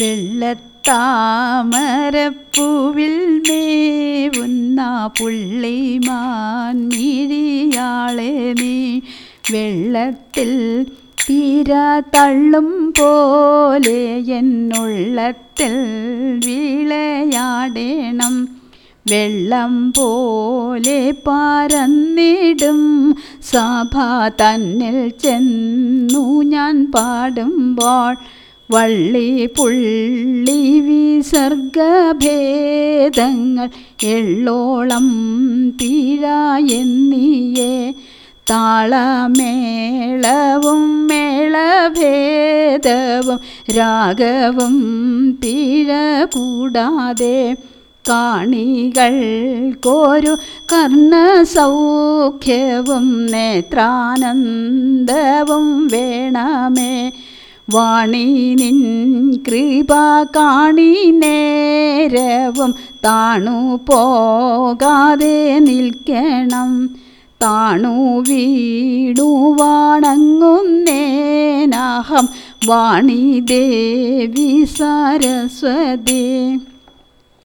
വെള്ളത്താമരപ്പൂവിൽ മേവുന്ന പുള്ളിമാൻ മിഴിയാളെ നീ വെള്ളത്തിൽ തീര തള്ളും പോലെ എന്നുള്ളത്തിൽ വിളയാടേണം. വെള്ളം പോലെ പരന്നിടും. സഭ തന്നിൽ ചെന്നു ഞാൻ പാടുമ്പോൾ വള്ളി പുള്ളി വിസർഗഭേദങ്ങൾ എള്ളോളം തീഴ എന്നിയേ താളമേളവും മേളഭേദവും രാഗവും തീഴ കൂടാതെ കാണികൾക്കൊരു കർണസൗഖ്യവും നേത്രാനന്ദവും വേണമേ വാണി നിൻ കൃപ കാണി നേരവും താണു പോകാതെ നിൽക്കണം. താണു വീടുവാണങ്ങുന്നേനാഹം വാണി ദേവി സരസ്വതി.